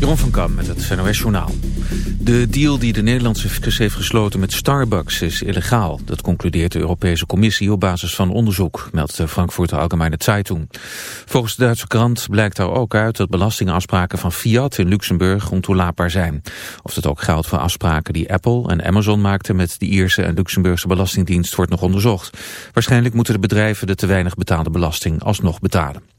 Jeroen van Kam met het NOS Journaal. De deal die de Nederlandse fiscus heeft gesloten met Starbucks is illegaal. Dat concludeert de Europese Commissie op basis van onderzoek, meldt de Frankfurter Allgemeine Zeitung. Volgens de Duitse krant blijkt daar ook uit dat belastingafspraken van Fiat in Luxemburg ontoelaatbaar zijn. Of dat ook geldt voor afspraken die Apple en Amazon maakten met de Ierse en Luxemburgse belastingdienst wordt nog onderzocht. Waarschijnlijk moeten de bedrijven de te weinig betaalde belasting alsnog betalen.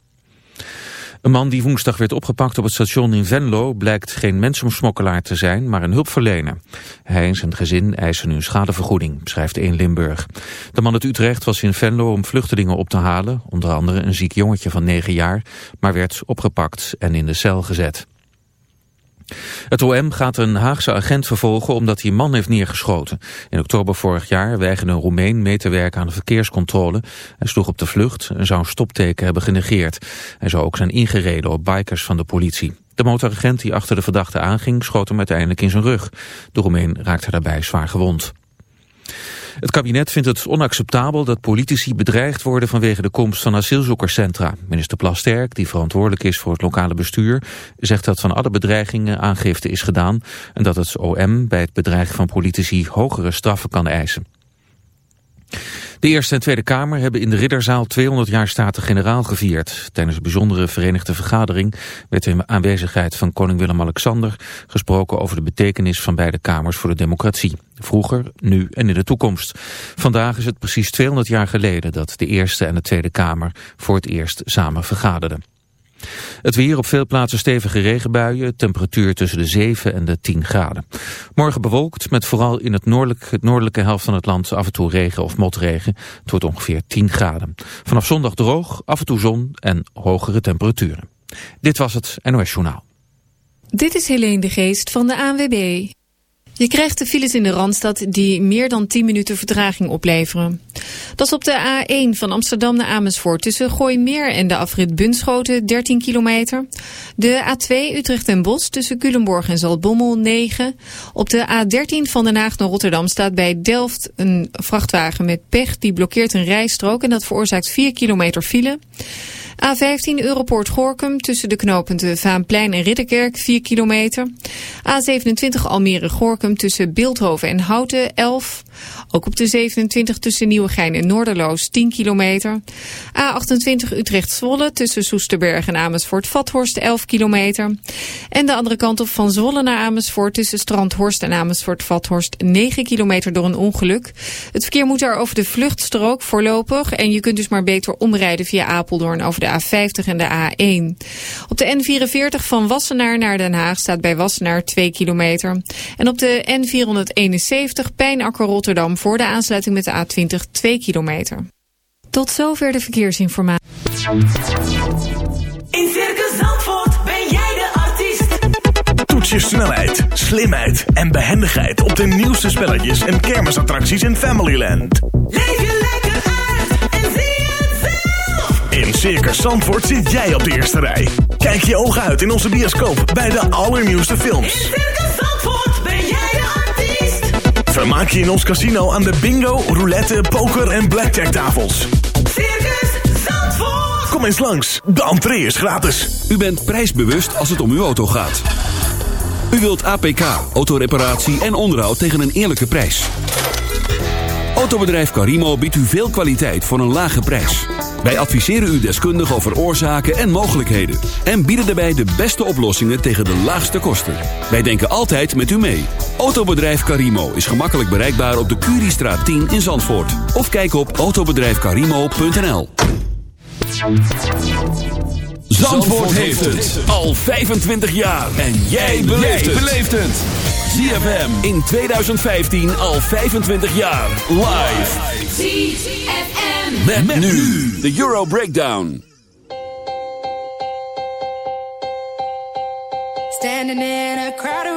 Een man die woensdag werd opgepakt op het station in Venlo blijkt geen mensensmokkelaar te zijn, maar een hulpverlener. Hij en zijn gezin eisen nu schadevergoeding, schrijft 1 Limburg. De man uit Utrecht was in Venlo om vluchtelingen op te halen, onder andere een ziek jongetje van 9 jaar, maar werd opgepakt en in de cel gezet. Het OM gaat een Haagse agent vervolgen omdat hij een man heeft neergeschoten. In oktober vorig jaar weigerde een Roemeen mee te werken aan de verkeerscontrole. Hij sloeg op de vlucht en zou een stopteken hebben genegeerd. Hij zou ook zijn ingereden op bikers van de politie. De motoragent die achter de verdachte aanging schoot hem uiteindelijk in zijn rug. De Roemeen raakte daarbij zwaar gewond. Het kabinet vindt het onacceptabel dat politici bedreigd worden vanwege de komst van asielzoekerscentra. Minister Plasterk, die verantwoordelijk is voor het lokale bestuur, zegt dat van alle bedreigingen aangifte is gedaan en dat het OM bij het bedreigen van politici hogere straffen kan eisen. De Eerste en Tweede Kamer hebben in de Ridderzaal 200 jaar Staten-Generaal gevierd. Tijdens een bijzondere verenigde vergadering werd in aanwezigheid van koning Willem-Alexander gesproken over de betekenis van beide kamers voor de democratie. Vroeger, nu en in de toekomst. Vandaag is het precies 200 jaar geleden dat de Eerste en de Tweede Kamer voor het eerst samen vergaderden. Het weer op veel plaatsen stevige regenbuien, temperatuur tussen de 7 en de 10 graden. Morgen bewolkt met vooral in het, het noordelijke helft van het land af en toe regen of motregen. Het wordt ongeveer 10 graden. Vanaf zondag droog, af en toe zon en hogere temperaturen. Dit was het NOS Journaal. Dit is Helene de Geest van de ANWB. Je krijgt de files in de Randstad die meer dan 10 minuten vertraging opleveren. Dat is op de A1 van Amsterdam naar Amersfoort tussen Gooimeer en de afrit Bunschoten 13 kilometer. De A2 Utrecht en Bos tussen Culemborg en Zaltbommel 9. Op de A13 van Den Haag naar Rotterdam staat bij Delft een vrachtwagen met pech. Die blokkeert een rijstrook en dat veroorzaakt 4 kilometer file. A15 Europoort Gorkum tussen de knooppunten Vaanplein en Ridderkerk 4 kilometer. A27 Almere Gorkum tussen Beeldhoven en Houten 11. Ook op de 27 tussen Nieuwegein en Noorderloos 10 kilometer. A28 Utrecht Zwolle tussen Soesterberg en Amersfoort-Vathorst 11 kilometer. En de andere kant op van Zwolle naar Amersfoort tussen Strandhorst en Amersfoort-Vathorst 9 kilometer door een ongeluk. Het verkeer moet daar over de vluchtstrook voorlopig en je kunt dus maar beter omrijden via Apeldoorn over de A50 en de A1. Op de N44 van Wassenaar naar Den Haag staat bij Wassenaar 2 kilometer. En op de N471 Pijnakker Rotterdam voor de aansluiting met de A20 2 kilometer. Tot zover de verkeersinformatie. In Circus Zandvoort ben jij de artiest. Toets je snelheid, slimheid en behendigheid op de nieuwste spelletjes en kermisattracties in Familyland. Leef je lekker uit en zie het zelf. In Circus Zandvoort zit jij op de eerste rij. Kijk je ogen uit in onze bioscoop bij de allernieuwste films. In Circus Zandvoort Vermaak je in ons casino aan de bingo, roulette, poker en blackjack tafels. Circus Zandvoort. Kom eens langs, de entree is gratis. U bent prijsbewust als het om uw auto gaat. U wilt APK, autoreparatie en onderhoud tegen een eerlijke prijs. Autobedrijf Carimo biedt u veel kwaliteit voor een lage prijs. Wij adviseren u deskundig over oorzaken en mogelijkheden. En bieden daarbij de beste oplossingen tegen de laagste kosten. Wij denken altijd met u mee. Autobedrijf Carimo is gemakkelijk bereikbaar op de Curiestraat 10 in Zandvoort. Of kijk op autobedrijfcarimo.nl Zandvoort heeft het al 25 jaar. En jij beleeft het. ZFM in 2015 al 25 jaar. Live. ZFM. Met, met nu de Euro Breakdown. Standing in a crowded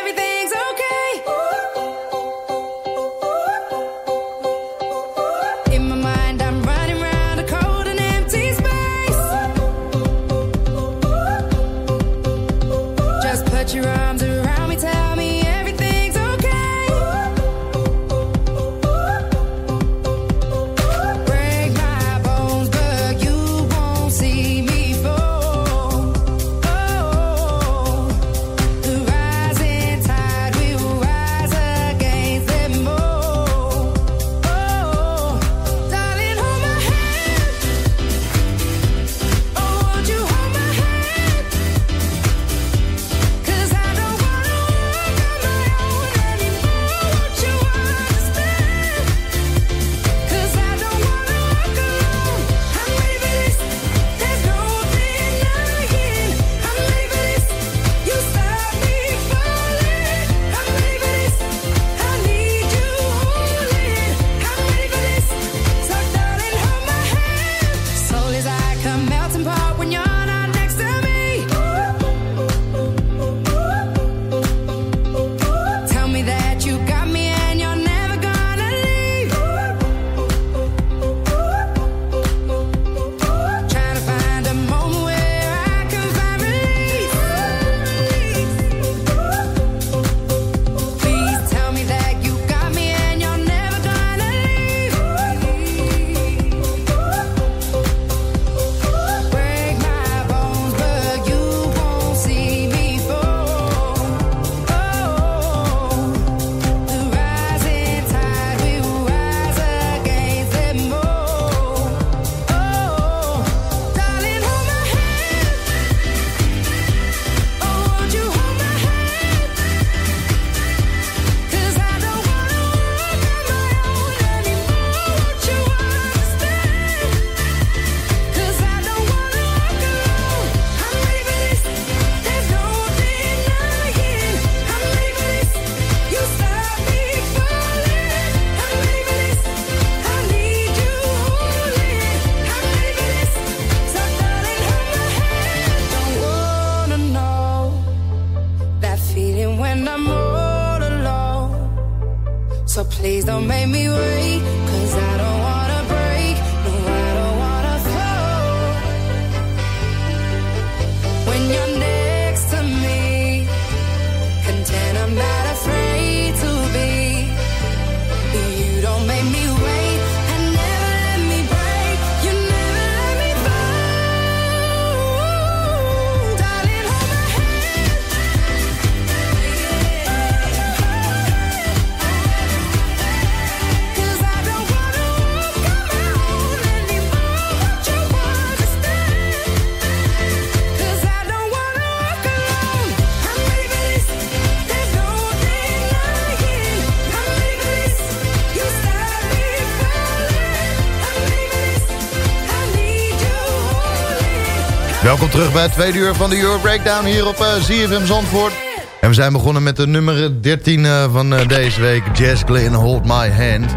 Welkom terug bij het tweede uur van de Euro Breakdown hier op uh, ZFM Zandvoort. En we zijn begonnen met de nummer 13 uh, van uh, deze week, Jazz Glynn, Hold My Hand.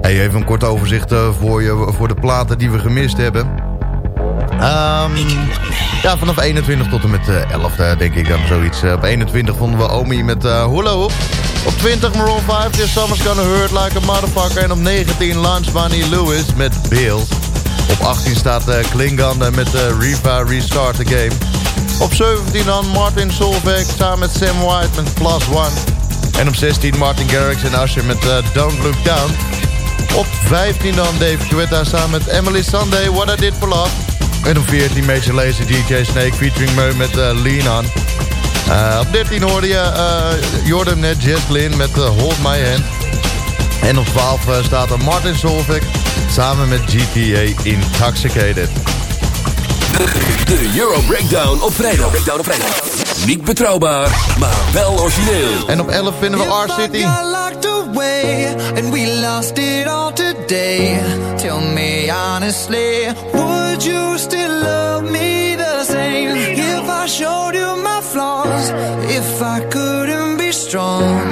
Hey, even een kort overzicht voor, je, voor de platen die we gemist hebben. Um, ja, vanaf 21 tot en met uh, 11 denk ik dan zoiets. op 21 vonden we Omi met Hula Hoop. Op 20 Maroon 5, This Summer's Gonna Hurt Like a Motherfucker. En op 19 Lance Bunny Lewis met Bills. Op 18 staat uh, Klingon met uh, Riva Restart the Game. Op 17 dan Martin Solveig samen met Sam White met Plus One. En op 16 Martin Garrix en Usher met Don't Look Down. Op 15 dan Dave Guetta samen met Emily Sunday What I Did For Love. En op 14 Major Lazer DJ Snake featuring Meu met Lean On. op 13 hoorde je Jordan net Jess met Hold My Hand. En op 12 staat er Martin Solveig samen met GTA Intoxicated. De Euro Breakdown op vrijdag. Breakdown op vrijdag. Niet betrouwbaar, maar wel origineel. En op 11 vinden we R-City. and we lost it all today. Tell me honestly, would you still love me the same? If I showed you my flaws, if I couldn't be strong,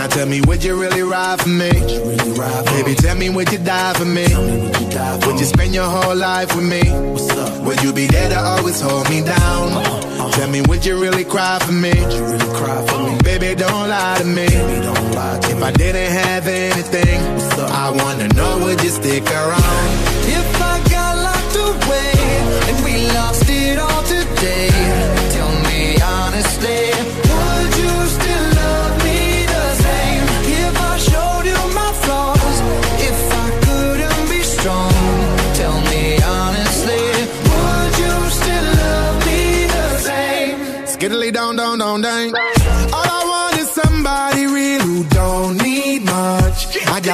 Now tell me, would you really ride for me? Really ride for Baby, tell me, would you die for me? would, you die for would you spend your whole life with me? Would you be there to always hold me down? Uh uh. Tell me, would you really cry for me? Really cry for me? Baby, don't lie to me. Baby, lie to if me. I didn't have anything, I wanna know, would you stick around? If I got locked away and we lost it all today, tell me honestly,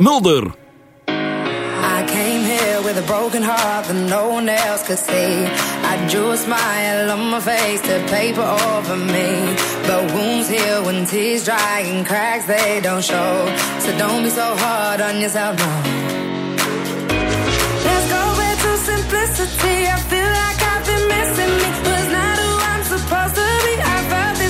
Mulder. I came here with a broken heart that no one else could see. I drew a smile on my face to paper over me. But wounds heal when tears dry and cracks they don't show. So don't be so hard on yourself, no. Let's go back to simplicity. I feel like I've been missing me. Not who I'm supposed to be. I felt this.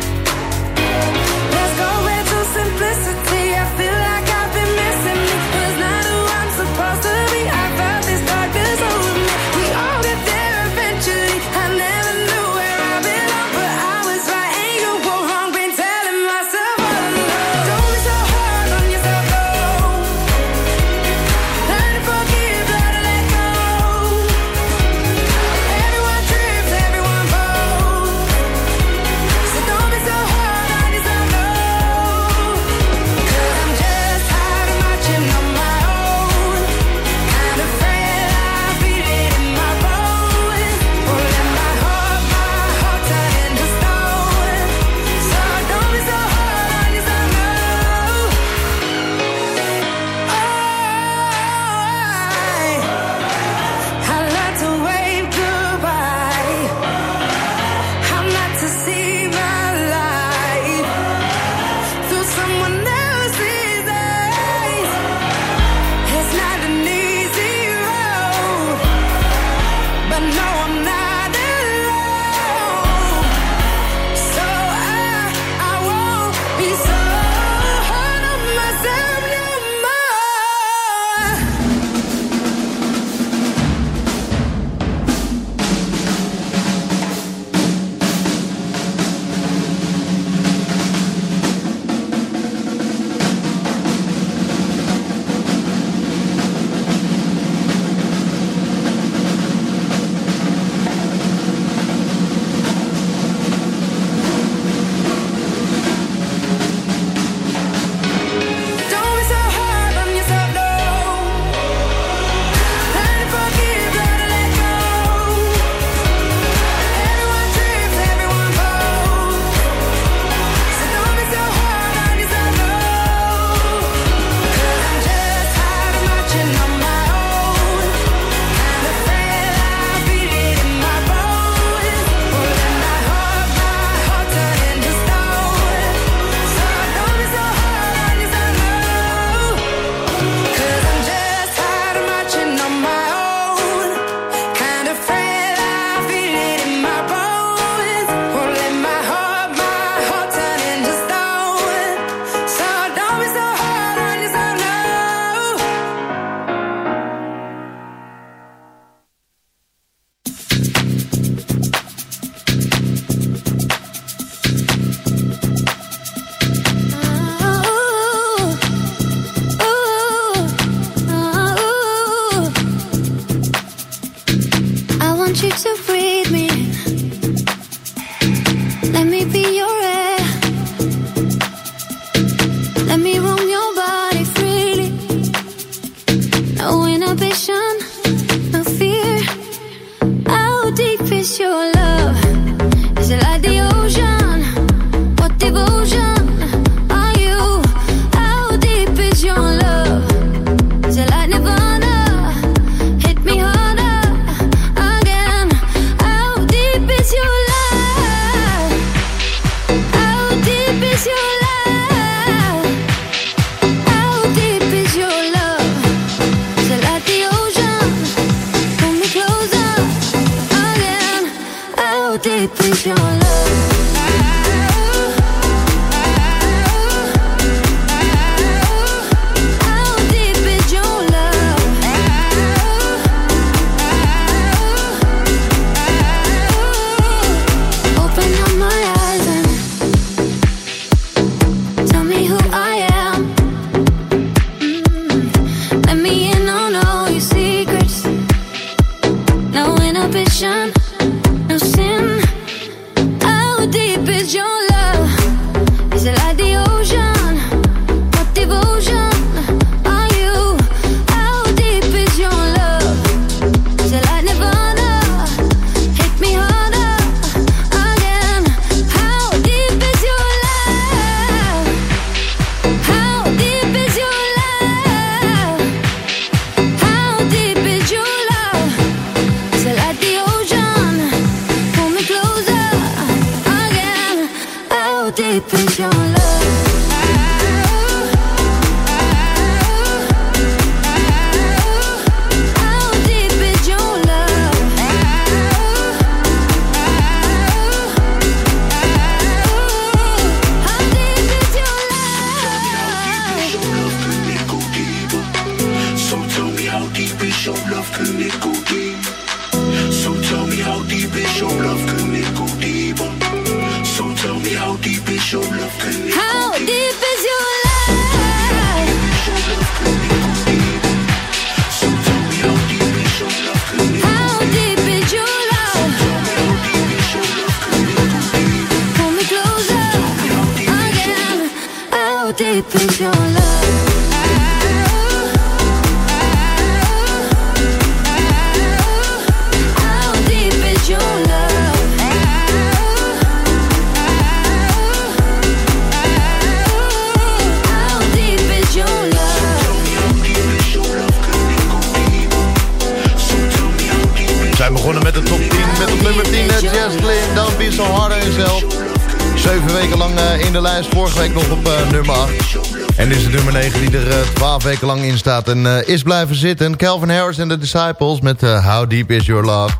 En eh, is blijven zitten. Calvin Harris en The Disciples met uh, How Deep Is Your Love.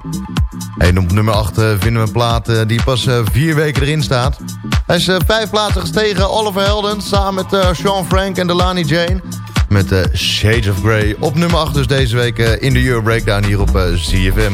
En op nummer 8 eh, vinden we een plaat die pas vier weken erin staat. Hij is vijf plaatsen gestegen. Oliver Helden samen met Sean Frank en Delaney Jane. Met Shades of Grey op nummer 8 dus deze week in de Euro Breakdown hier op CFM.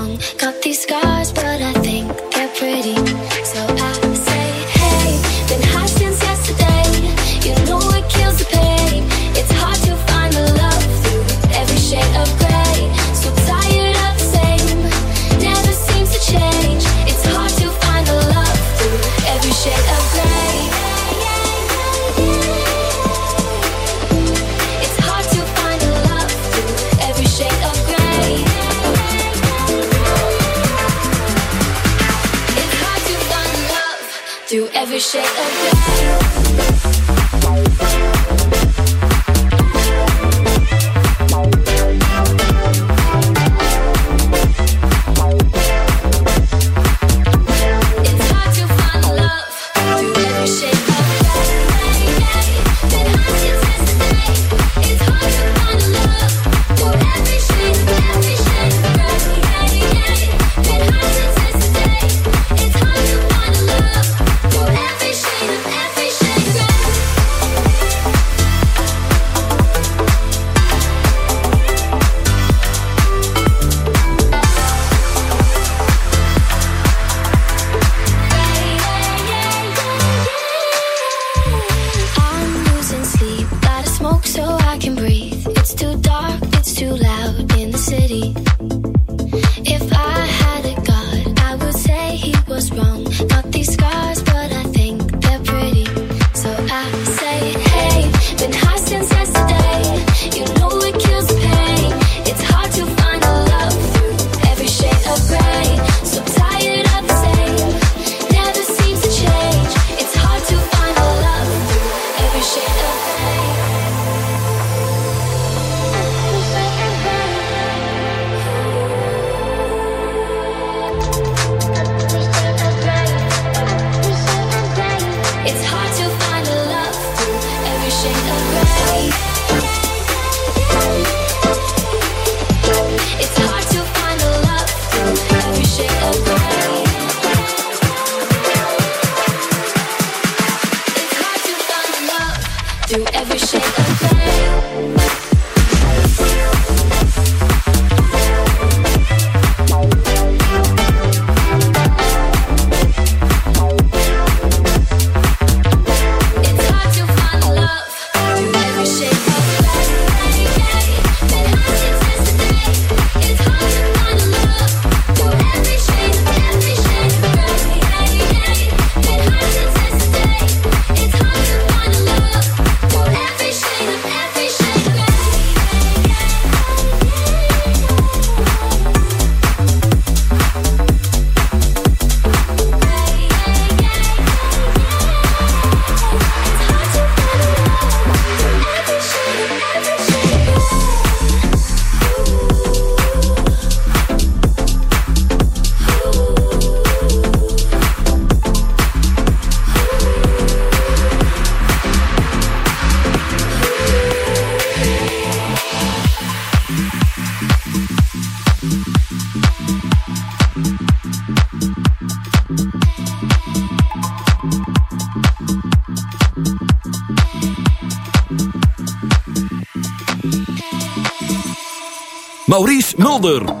It's too dark, it's too loud in the city. Mulder.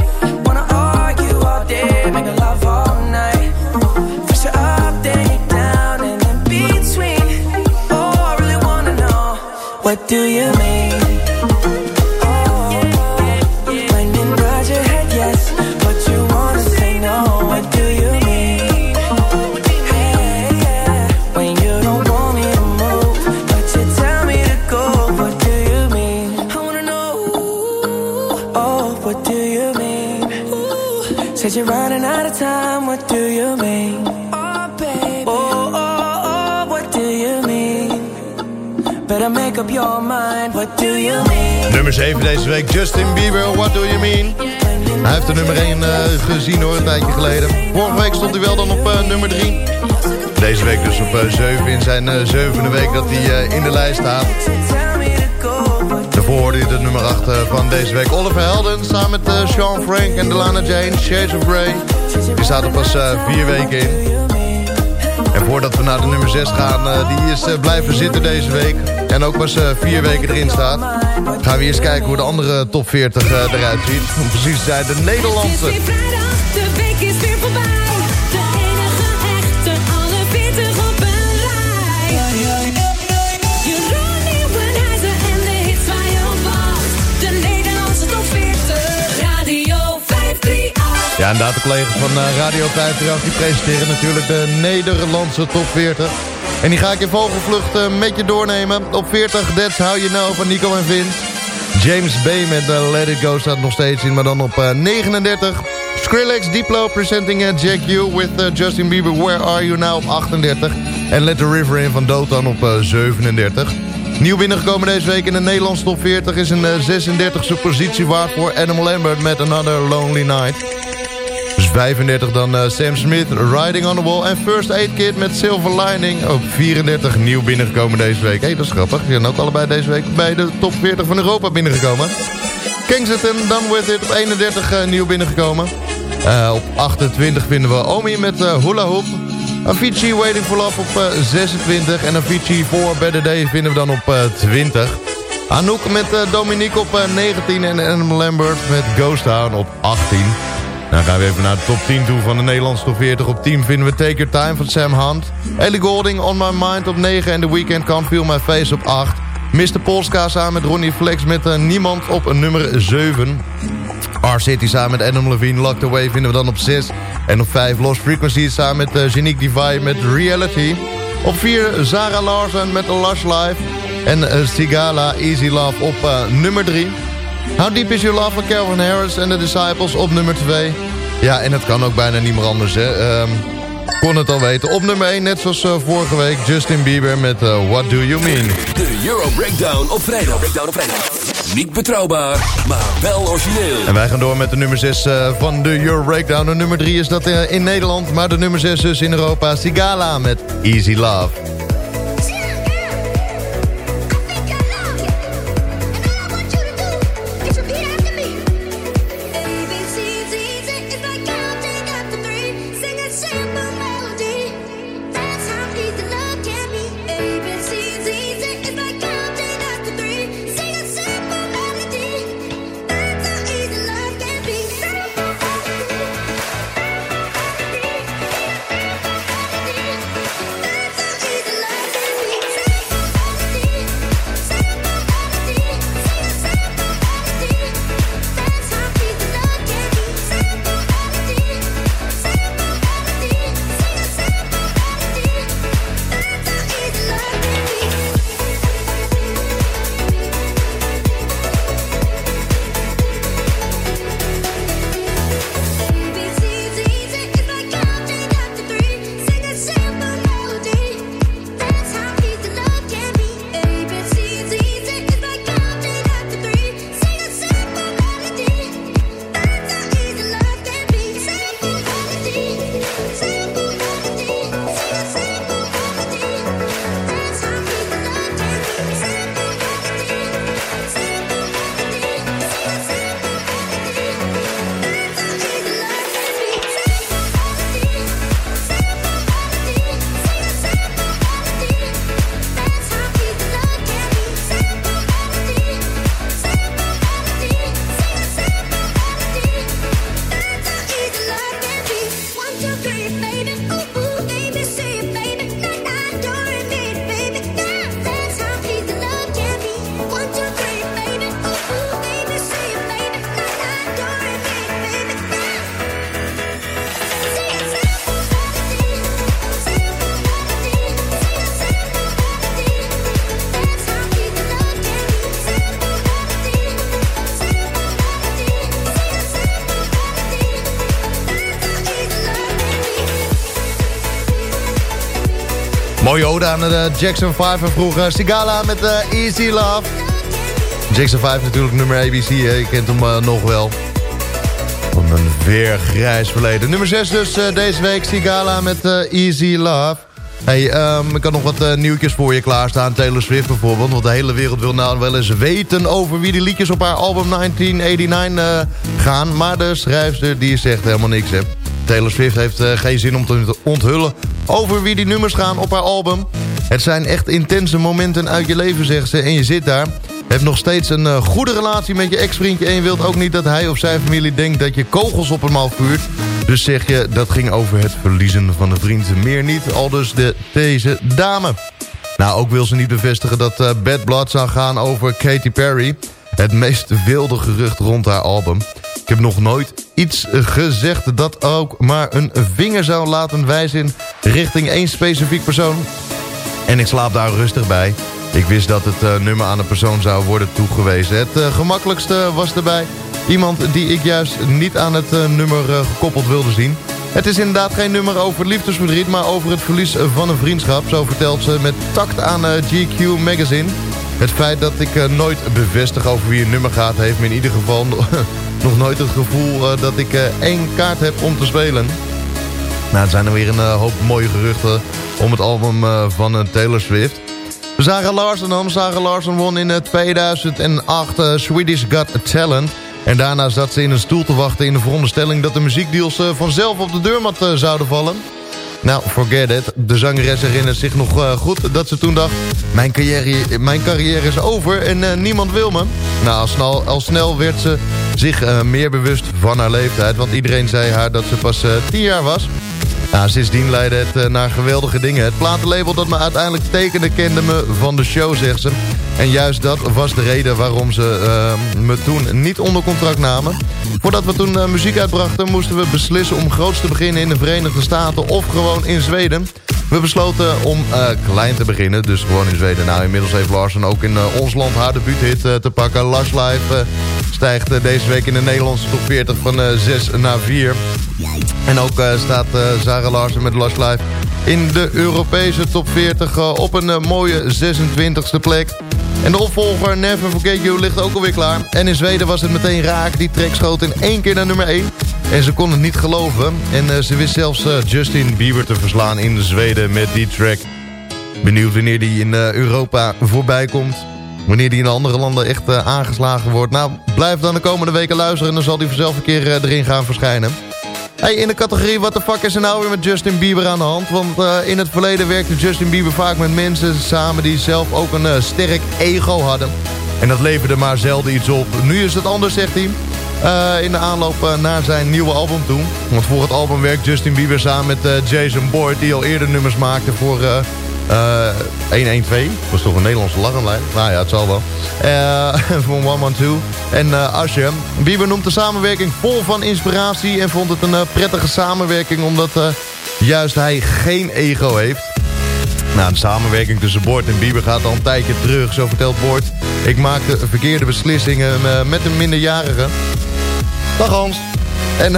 Love all night. Up, then down, and in between. Oh, I really wanna know what do you mean? What do you mean? Nummer 7 deze week, Justin Bieber, What Do You Mean? Hij heeft de nummer 1 eh, gezien hoor, een tijdje geleden. Vorige week stond hij wel dan op eh, nummer 3. Deze week dus op eh, 7 in zijn eh, zevende week dat hij eh, in de lijst staat. Daarvoor hoorde je de nummer 8 eh, van deze week. Oliver Helden samen met eh, Sean Frank en Delana Jane, Shades of Grey. Die staat er pas eh, vier weken in. En voordat we naar de nummer 6 gaan, eh, die is eh, blijven zitten deze week. En ook pas eh, vier weken erin staat. Gaan we eerst kijken hoe de andere top 40 eh, eruit ziet. Precies zijn, de Nederlandse. Ja, inderdaad, de collega's van eh, Radio 538 die presenteren natuurlijk de Nederlandse top 40. En die ga ik in vogelvlucht eh, met je doornemen. Op 40, That's How You Know van Nico en Vince. James Bay met eh, Let It Go staat nog steeds in, maar dan op eh, 39. Skrillex, Diplo presenting eh, Jack U with Justin Bieber, Where Are You Now op 38. En Let The River In van Dotan op eh, 37. Nieuw binnengekomen deze week in de Nederlandse top 40 is een eh, 36e positie waard voor Adam Lambert met Another Lonely Night. Dus 35 dan eh, Sam Smith, Riding on the Wall. En First Aid Kit met Silver Lining op 34 nieuw binnengekomen deze week. Hé, hey, dat is grappig. Die zijn ook allebei deze week bij de top 40 van Europa binnengekomen. Kensington, Done With It op 31 eh, nieuw binnengekomen. Eh, op 28 vinden we Omi met Hula Hoop. Avicii Waiting for Love op eh, 26. En Avicii For Better Day vinden we dan op eh, 20. Anouk met Dominique op eh, 19. En Adam Lambert met Ghost Town op 18. Dan gaan we even naar de top 10 toe van de Nederlandse top 40. Op 10 vinden we Take Your Time van Sam Hunt. Ellie Golding, On My Mind op 9. En The Weeknd Can't Feel My Face op 8. Mr. Polska samen met Ronnie Flex met uh, Niemand op nummer 7. R-City samen met Adam Levine, Locked Away vinden we dan op 6. En op 5 Lost Frequency samen met uh, Genique met Reality. Op 4 Zara Larsen met Lush Life. En eh, Sigala Easy Love op nummer 3. How Deep Is Your Love van Calvin Harris en The Disciples op nummer 2. Ja, en het kan ook bijna niet meer anders, hè. Ehm, kon het al weten. Op nummer 1, net zoals eh, vorige week, Justin Bieber met eh, What Do You Mean. De Euro Breakdown op vrijdag. Breakdown op vrijdag. Niet betrouwbaar, maar wel origineel. En wij gaan door met de nummer 6 van de Euro Breakdown. De nummer 3 is dat eh, in Nederland, maar de nummer 6 dus in Europa. Sigala met Easy Love. Aan de Jackson 5 van vroeger. Sigala met uh, Easy Love. Jackson 5 natuurlijk nummer ABC, hè. je kent hem uh, nog wel. Van een weer grijs verleden. Nummer 6 dus uh, deze week, Sigala met Easy Love. Hey, um, ik had nog wat nieuwtjes voor je klaarstaan. Taylor Swift bijvoorbeeld. Want de hele wereld wil nou wel eens weten over wie die liedjes op haar album 1989 gaan. Maar de schrijfster die zegt helemaal niks, hè. Taylor Swift heeft geen zin om te onthullen over wie die nummers gaan op haar album. Het zijn echt intense momenten uit je leven, zegt ze. En je zit daar, hebt nog steeds een uh, goede relatie met je ex-vriendje... en je wilt ook niet dat hij of zijn familie denkt dat je kogels op hem afvuurt. Dus zeg je, dat ging over het verliezen van een vriend. Meer niet, al dus de, deze dame. Nou, ook wil ze niet bevestigen dat uh, Bad Blood zou gaan over Katy Perry. Het meest wilde gerucht rond haar album. Ik heb nog nooit iets gezegd dat ook maar een vinger zou laten wijzen richting één specifiek persoon. En ik slaap daar rustig bij. Ik wist dat het uh, nummer aan een persoon zou worden toegewezen. Het uh, gemakkelijkste was erbij iemand die ik juist niet aan het uh, nummer gekoppeld wilde zien. Het is inderdaad geen nummer over liefdesverdriet, maar over het verlies van een vriendschap. Zo vertelt ze met tact aan GQ Magazine. Het feit dat ik nooit bevestig over wie een nummer gaat... heeft me in ieder geval nog nooit het gevoel dat ik één kaart heb om te spelen. Nou, zijn er weer een uh, hoop mooie geruchten om het album uh, van uh, Taylor Swift. Sarah Larson dan. Sarah Larson won in 2008 Swedish Got Talent. En daarna zat ze in een stoel te wachten in de veronderstelling... dat de muziekdeals vanzelf op de deurmat zouden vallen. Nou, forget it. De zangeres herinnert zich nog goed dat ze toen dacht... mijn carrière, mijn carrière is over en niemand wil me. Nou, al snel, al snel werd ze zich meer bewust van haar leeftijd... want iedereen zei haar dat ze pas 10 jaar was... Sindsdien leidde het uh, naar geweldige dingen. Het platenlabel dat me uiteindelijk tekende kende me van de show, zegt ze. En juist dat was de reden waarom ze uh, me toen niet onder contract namen. Voordat we toen uh, muziek uitbrachten moesten we beslissen om groots te beginnen in de Verenigde Staten of gewoon in Zweden. We besloten om eh, klein te beginnen, dus gewoon in Zweden. Nou, inmiddels heeft Larsen ook in eh, ons land haar debuuthit eh, te pakken. Lars Live eh, stijgt eh, deze week in de Nederlandse top 40 van eh, 6 naar 4. En ook eh, staat eh, Sarah Larsen met Lars Live in de Europese top 40 eh, op een eh, mooie 26e plek. En de opvolger Never Forget You ligt ook alweer klaar. En in Zweden was het meteen raak. Die track schoot in één keer naar nummer 1. En ze kon het niet geloven. En eh, ze wist zelfs eh, Justin Bieber te verslaan in Zweden met die track. Benieuwd wanneer die in eh, Europa voorbij komt. Wanneer die in andere landen echt aangeslagen wordt. Nou, blijf dan de komende weken luisteren... en dan zal die vanzelf een keer erin gaan verschijnen. Hey, in de categorie wat de fuck is er nou weer met Justin Bieber aan de hand? Want eh, in het verleden werkte Justin Bieber vaak met mensen samen... die zelf ook een eh, sterk ego hadden. En dat leverde maar zelden iets op. Nu is het anders, zegt hij. Eh, in de aanloop naar zijn nieuwe album toe. Want voor het album werkt Justin Bieber samen met Jason Boyd... die al eerder nummers maakte voor 112. Dat was toch een Nederlandse lachenlijn? Nou ja, het zal wel. Eh van One Man Two. En uh, Usher. Bieber noemt de samenwerking vol van inspiratie... en vond het een eh, prettige samenwerking... omdat eh, juist hij geen ego heeft. Nou, de samenwerking tussen Boord en Bieber gaat al een tijdje terug. Zo vertelt Boord. Ik maakte verkeerde beslissingen eh, met een minderjarige. Dag Hans. En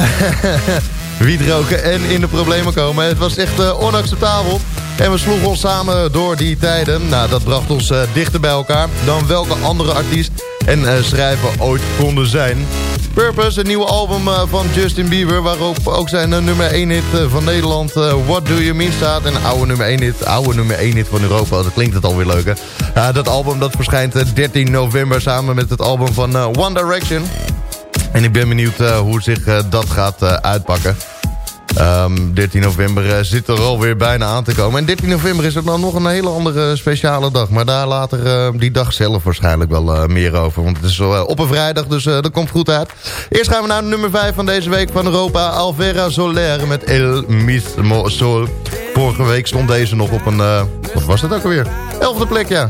wiet roken en in de problemen komen. Het was echt eh, onacceptabel. En we sloegen ons samen door die tijden. Nou, dat bracht ons eh, dichter bij elkaar dan welke andere artiest en eh, schrijver ooit konden zijn. Purpose, een nieuwe album eh, van Justin Bieber... waarop ook zijn nummer 1 hit van Nederland, What Do You Mean, staat. En oude nummer 1 hit, oude nummer 1 hit van Europa. Dat klinkt het alweer leuk, hè? Dat album dat verschijnt eh, 13 november samen met het album van One Direction. En ik ben benieuwd hoe zich dat gaat uitpakken. Ehm, 13 november eh, zit er alweer bijna aan te komen. En 13 november is er dan nog een hele andere speciale dag. Maar daar later eh, die dag zelf waarschijnlijk wel eh, meer over. Want het is eh, op een vrijdag, dus eh, dat komt goed uit. Eerst gaan we naar nummer 5 van deze week van Europa. Alvera Soler met El Mismo Sol. Vorige week stond deze nog op een... eh, wat was het ook alweer? Elfde plek, ja.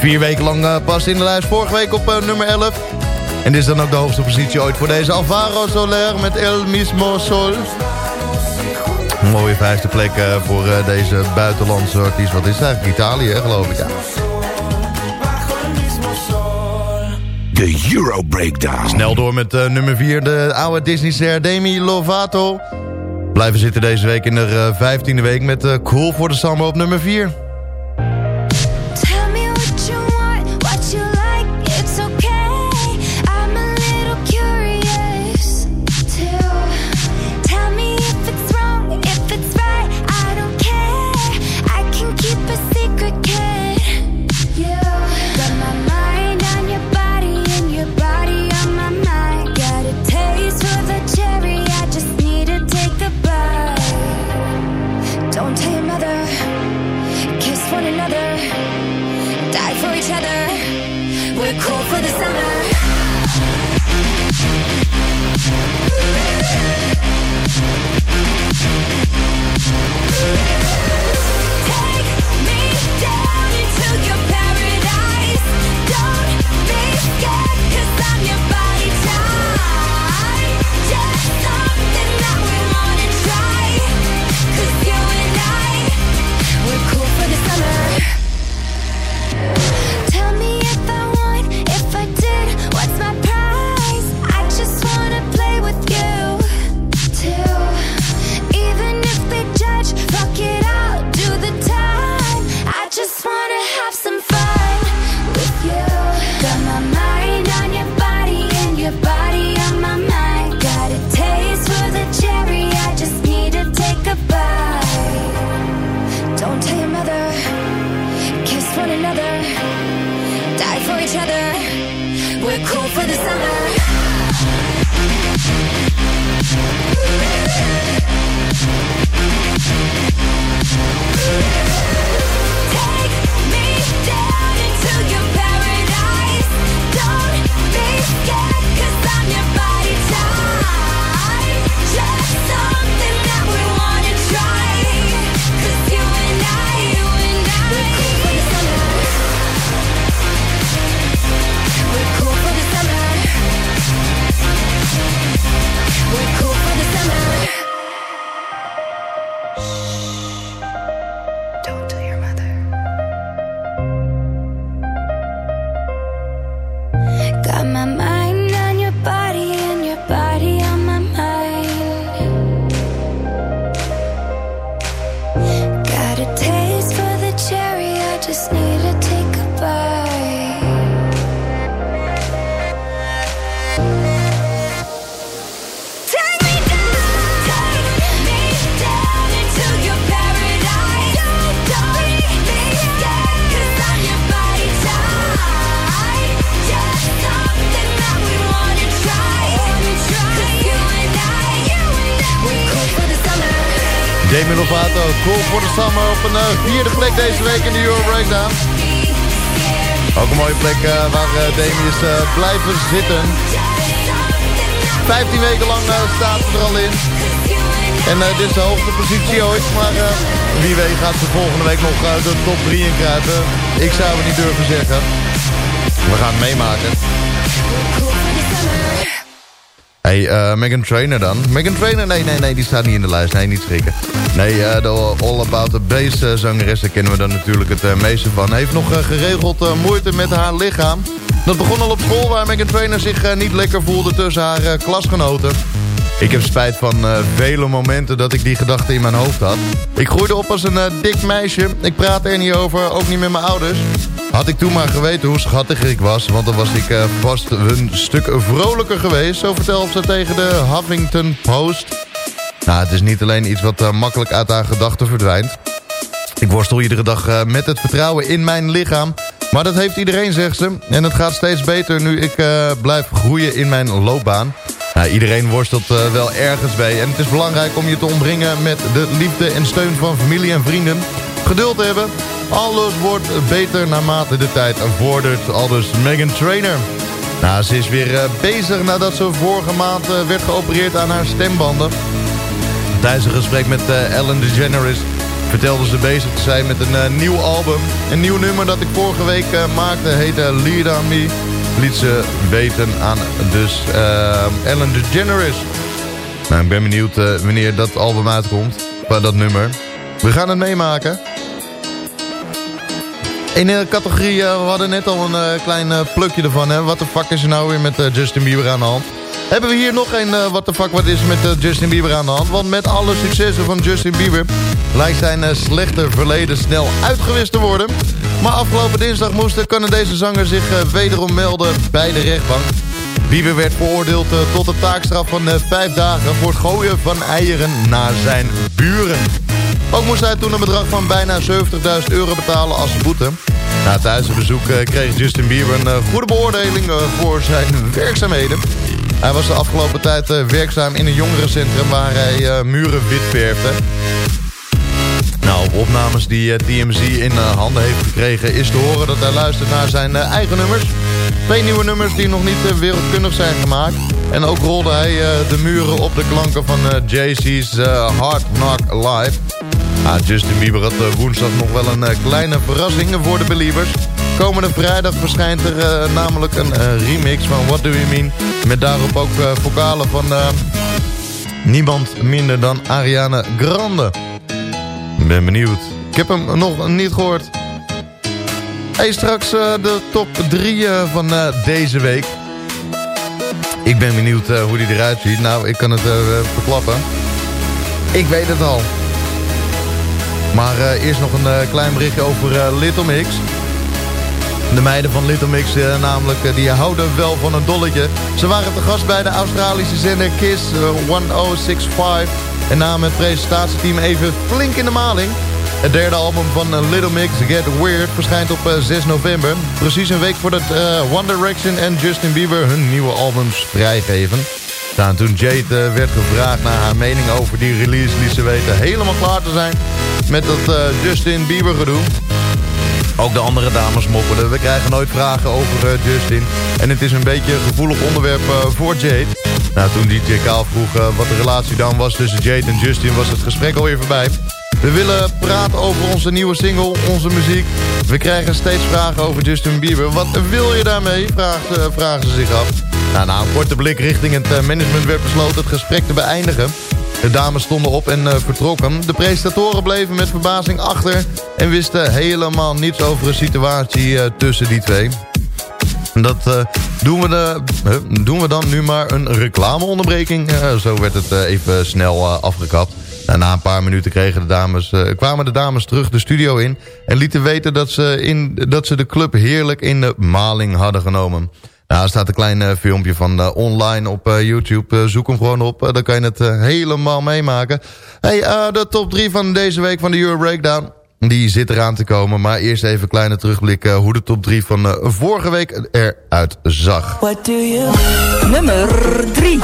Vier weken lang eh, pas in de lijst. Vorige week op eh, nummer 11. En dit is dan ook de hoogste positie ooit voor deze Alvaro Soler met El Mismo Sol. Een mooie vijfde plek eh, voor deze buitenlandse artiest. Wat is het eigenlijk? Italië, geloof ik. Ja. De Euro Breakdown. Snel door met nummer 4, de oude Disney-ster Demi Lovato. Blijven zitten deze week in de 15e week met Cool voor de Summer op nummer 4. For the summer. Lovato, Cool voor de Summer op een eh, vierde plek deze week in de Euro Breakdown. Ook een mooie plek eh, waar Demi is blijven zitten. 15 weken lang staat ze er al in. En dit is de hoogste positie ooit. Maar wie weet gaat ze volgende week nog de top 3 in kruipen. Ik zou het niet durven zeggen. We gaan het meemaken. Hey, eh, Megan Trainer dan. Megan Trainer, nee, nee, nee, die staat niet in de lijst. Nee, niet schrikken. Nee, eh, de All About The Bass eh, zangeres, daar kennen we dan natuurlijk het meeste van. Heeft nog geregeld moeite met haar lichaam. Dat begon al op school waar Megan Trainer zich niet lekker voelde tussen haar klasgenoten. Ik heb spijt van eh, vele momenten dat ik die gedachten in mijn hoofd had. Ik groeide op als een eh, dik meisje. Ik praatte er niet over, ook niet met mijn ouders. Had ik toen maar geweten hoe schattig ik was... want dan was ik eh, vast een stuk vrolijker geweest. Zo vertelde ze tegen de Huffington Post. Nou, het is niet alleen iets wat makkelijk uit haar gedachten verdwijnt. Ik worstel iedere dag met het vertrouwen in mijn lichaam. Maar dat heeft iedereen, zegt ze. En het gaat steeds beter nu ik blijf groeien in mijn loopbaan. Nou, iedereen worstelt eh, wel ergens bij. En het is belangrijk om je te omringen met de liefde en steun van familie en vrienden. Geduld hebben. Alles wordt beter naarmate de tijd vordert. Aldus Megan Trainer. Nou, ze is weer eh, bezig nadat ze vorige maand eh, werd geopereerd aan haar stembanden. Tijdens een gesprek met Ellen DeGeneres vertelde ze bezig te zijn met een nieuw album. Een nieuw nummer dat ik vorige week maakte heette Lead On Me. Liet ze weten aan dus eh, Ellen DeGeneres. Nou, ik ben benieuwd eh, wanneer dat album uitkomt. Dat nummer. We gaan het meemaken. In de categorie, eh, we hadden net al een klein plukje ervan. Hè? Wat de fuck is er nou weer met Justin Bieber aan de hand? Hebben we hier nog een eh, wat de fuck wat is met eh, Justin Bieber aan de hand? Want met alle successen van Justin Bieber lijkt zijn eh, slechte verleden snel uitgewist te worden. Maar afgelopen dinsdag moest de Canadese zanger zich wederom melden bij de rechtbank. Bieber werd veroordeeld tot een taakstraf van vijf dagen voor het gooien van eieren naar zijn buren. Ook moest hij toen een bedrag van bijna 70.000 euro betalen als boete. Na het thuisbezoek kreeg Justin Bieber een goede beoordeling voor zijn werkzaamheden. Hij was de afgelopen tijd eh, werkzaam in een jongerencentrum waar hij eh, muren wit. Nou, op opnames die eh, TMZ in handen heeft gekregen is te horen dat hij luistert naar zijn eigen nummers. Twee nieuwe nummers die nog niet wereldkundig zijn gemaakt. En ook rolde hij de muren op de klanken van eh, Hard Knock Live. Ah, Justin Bieber had eh, woensdag nog wel een eh, kleine verrassing voor de believers. Komende vrijdag verschijnt er eh, namelijk een remix van What Do You Mean... met daarop ook eh, vocalen van niemand minder dan Ariana Grande. Ben benieuwd. Ik heb hem nog niet gehoord. Hey, straks de top 3 van deze week. Ik ben benieuwd hoe die eruit ziet. Nou, ik kan het verklappen. Ik weet het al. Maar eh, eerst nog een eh, klein berichtje over eh, Little Mix. De meiden van Little Mix namelijk, die houden wel van een dolletje. Ze waren te gast bij de Australische zender KISS eh, 1065... en namen het presentatieteam even flink in de maling. Het derde album van Little Mix, Get Weird, verschijnt op eh, 6 november. Precies een week voordat One Direction en Justin Bieber hun nieuwe albums vrijgeven. Nou, toen Jade werd gevraagd naar haar mening over die release... liet ze weten helemaal klaar te zijn met dat eh, Justin Bieber gedoe. Ook de andere dames mopperden. We krijgen nooit vragen over eh, Justin. En het is een beetje een gevoelig onderwerp eh, voor Jade. Nou, toen DJ Kaal vroeg wat de relatie dan was tussen Jade en Justin... was het gesprek alweer voorbij. We willen praten over onze nieuwe single, onze muziek. We krijgen steeds vragen over Justin Bieber. Wat wil je daarmee? Vraagt, vragen ze zich af. Nou, na een korte blik richting het management werd besloten het gesprek te beëindigen. De dames stonden op en eh, vertrokken. De presentatoren bleven met verbazing achter... en wisten helemaal niets over de situatie eh, tussen die twee. Dat eh, doen, we de, doen we dan nu maar een reclameonderbreking. Zo werd het even snel afgekapt. En na een paar minuten kregen de dames, kwamen de dames terug de studio in... en lieten weten dat ze, in, dat ze de club heerlijk in de maling hadden genomen. Nou, er staat een klein eh, filmpje van eh, online op eh, YouTube. Zoek hem gewoon op, dan kan je het helemaal meemaken. Hey, de top 3 van deze week van de Euro Breakdown... Die zit eraan te komen, maar eerst even een kleine terugblik... hoe de top 3 van vorige week eruit zag. Nummer 3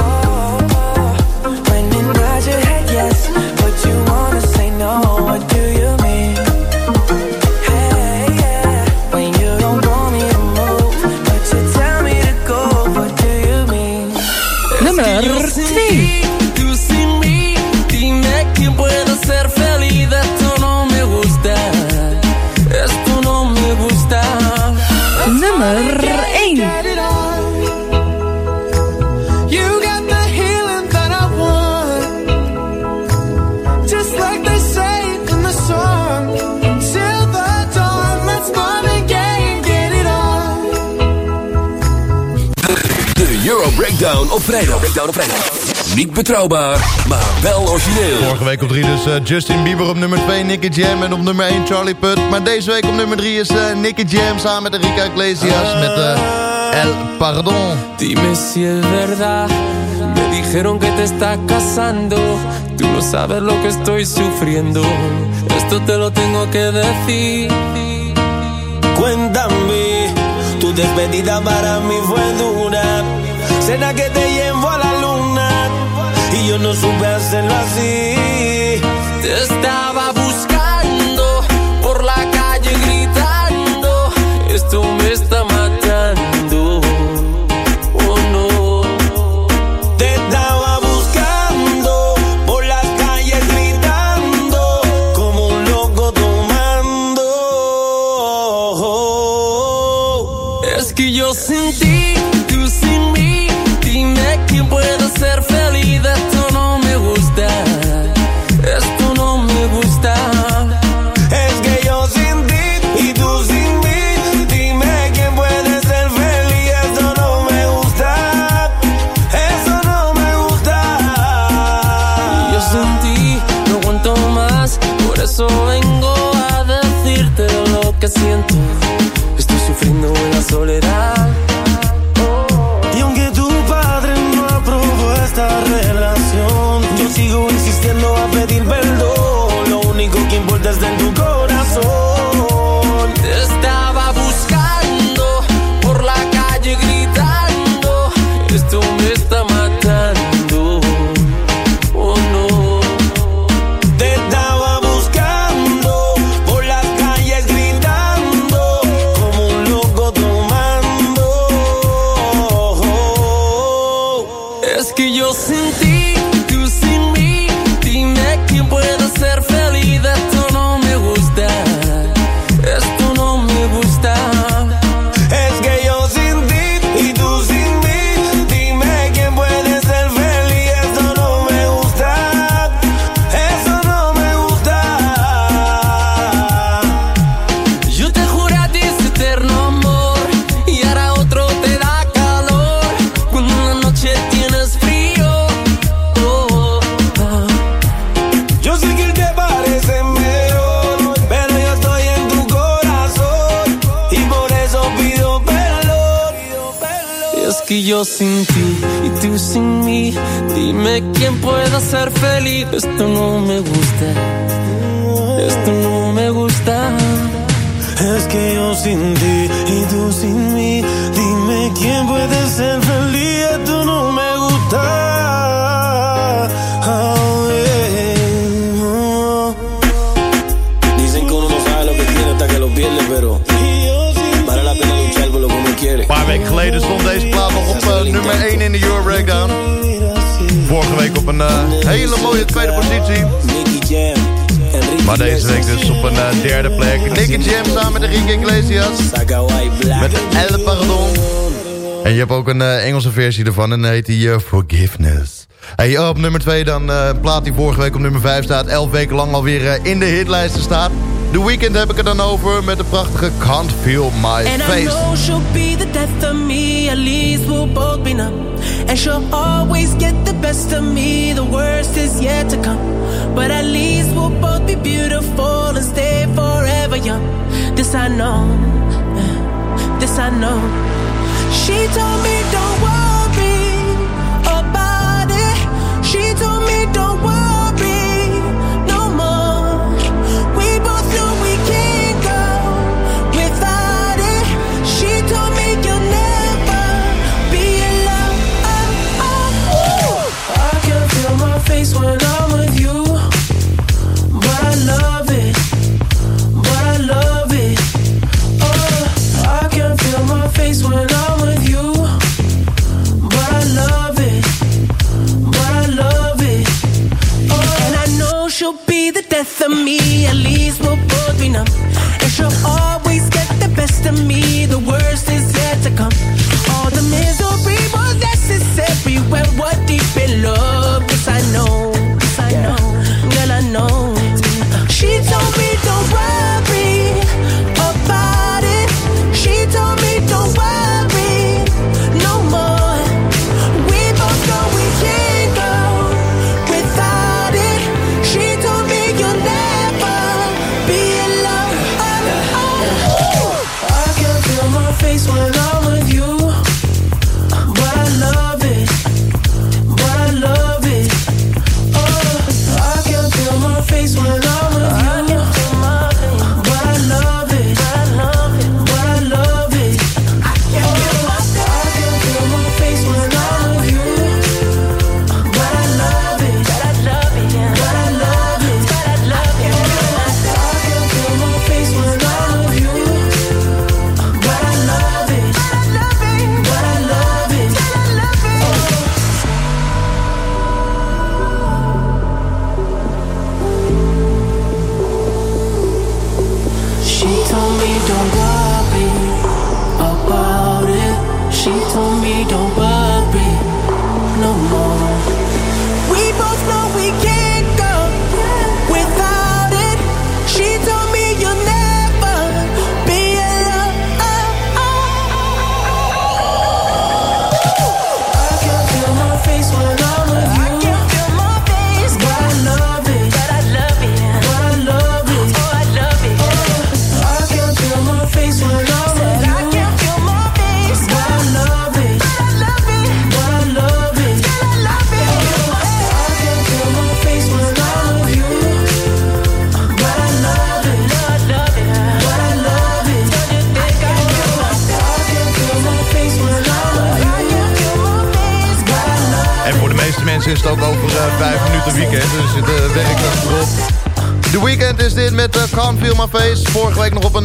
op vrijdag. Breakdown op vrijdag. Niet betrouwbaar, maar wel origineel. Vorige week op 3 dus eh, Justin Bieber op nummer 2, Nicky Jam. En op nummer 1 Charlie Puth. Maar deze week op nummer 3 is eh, Nicky Jam samen met Enrique Iglesias met eh, El Pardon. Dime si es verdad. Me dijeron que te estás casando. Tú no sabes lo que estoy sufriendo. Esto te lo tengo que decir. Cuéntame, tu despedida para mí fue dura. Cena que te llevo a la luna y yo no supe hacerlo así. Te estaba buscando Van en heet die uh, Forgiveness. Hey, op nummer 2 dan uh, plaat die vorige week op nummer 5 staat. 11 weken lang alweer eh, in de hitlijsten staat. The Weekend heb ik het dan over met de prachtige Can't Feel My And Face. And I know she'll be the death of me, at least we'll both be numb. And she'll always get the best of me, the worst is yet to come. But at least we'll both be beautiful and stay forever young. This I know, this I know.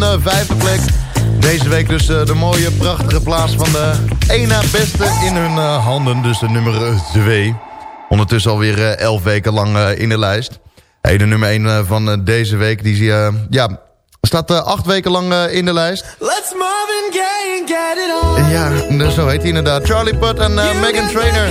Eh, vijfde plek. Deze week dus eh, de mooie, prachtige plaats van de ENA na beste in hun eh, handen. Dus de nummer 2. Ondertussen alweer 11 weken lang in de lijst. Hey, de nummer 1 van deze week die ja, staat 8 weken lang in de lijst. Let's move and and get it. Ja, dus zo heet hij inderdaad. Charlie Putt en Megan Trainer.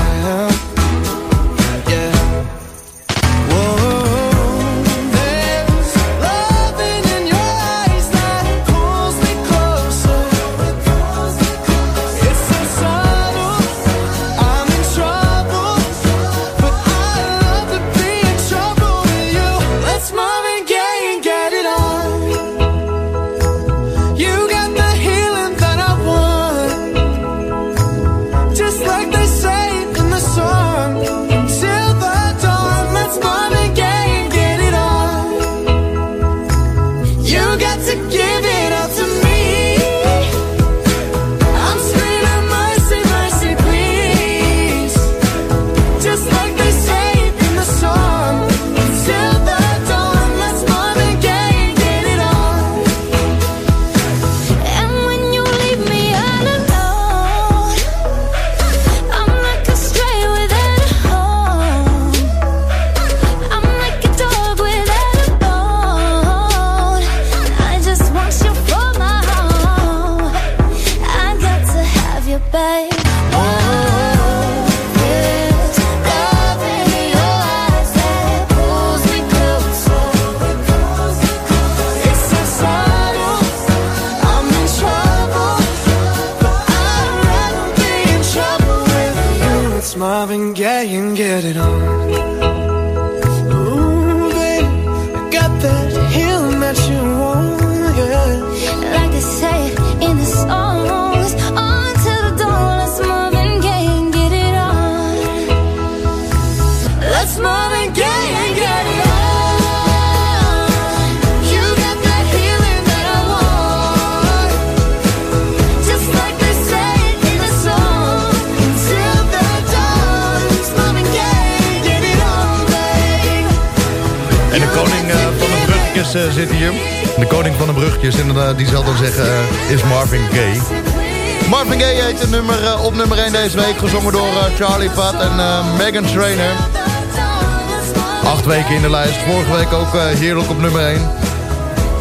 Hier. De koning van de bruggetjes, inderdaad, die zal dan zeggen, eh, is Marvin Gaye. Marvin Gaye heet de nummer, eh, op nummer 1 deze week. Gezongen door eh, Charlie Puth en Megan Trainor. Acht weken in de lijst. Vorige week ook heerlijk op nummer 1.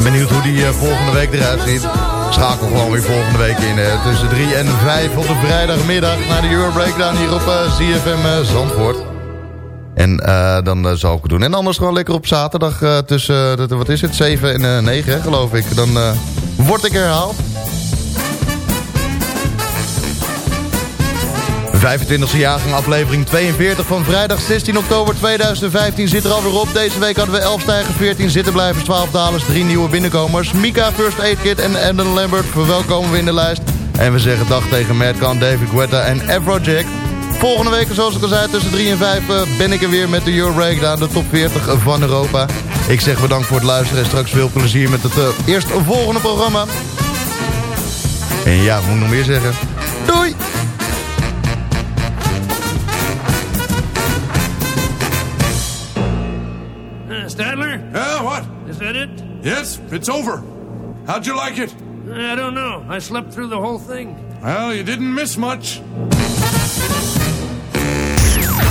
Benieuwd hoe die volgende week eruit ziet. Schakel gewoon weer volgende week in. tussen 3 en 5 op de vrijdagmiddag naar de Euro Breakdown hier op ZFM Zandvoort. En eh, dan eh, zal ik het doen. En anders gewoon lekker op zaterdag eh, tussen, wat is het, 7 en eh, 9 hè, geloof ik. Dan word ik herhaald. 25e jaargang aflevering 42 van vrijdag 16 oktober 2015 zit er alweer op. Deze week hadden we 11 stijgen, 14 zittenblijvers, 12 dalers, 3 nieuwe binnenkomers. Mika, First Aid Kit en Adam Lambert verwelkomen we in de lijst. En we zeggen dag tegen Kahn, David Guetta en Afrojack. Volgende week, zoals ik al zei, tussen 3 en 5 eh, ben ik er weer met de Euro Breakdown, de top 40 van Europa. Ik zeg bedankt voor het luisteren en straks veel plezier met het uh, eerst volgende programma. En ja, moet ik nog meer zeggen? Doei! Uh, Stadler? Yeah, what? Is that it? Yes, it's over. How'd you like it? I don't know. I slept through the whole thing. Well, you didn't miss much.